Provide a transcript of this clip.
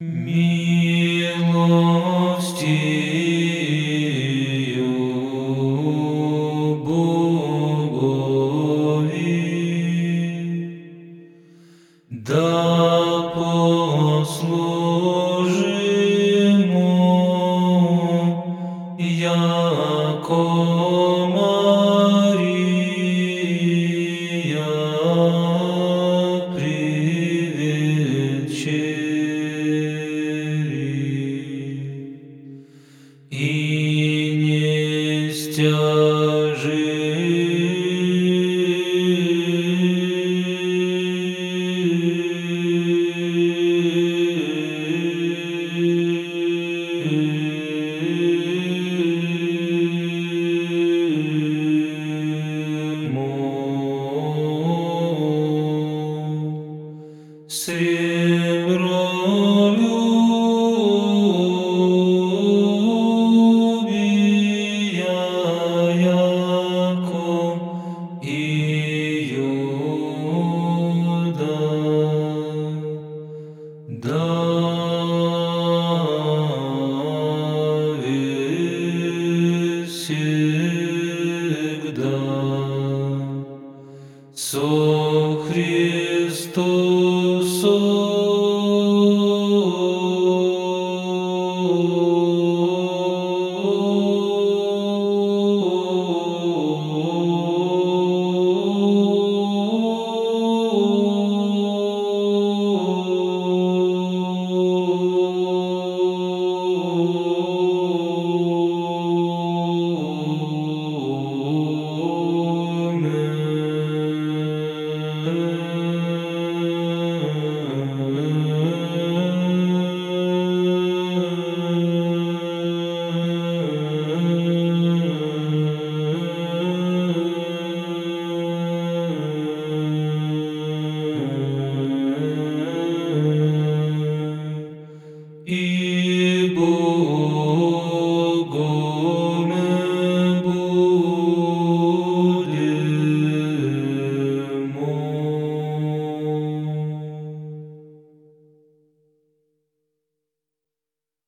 Милостью Богови. Да послужимо, яко Мария И не Сребролюбия всегда со И 꿈은 부는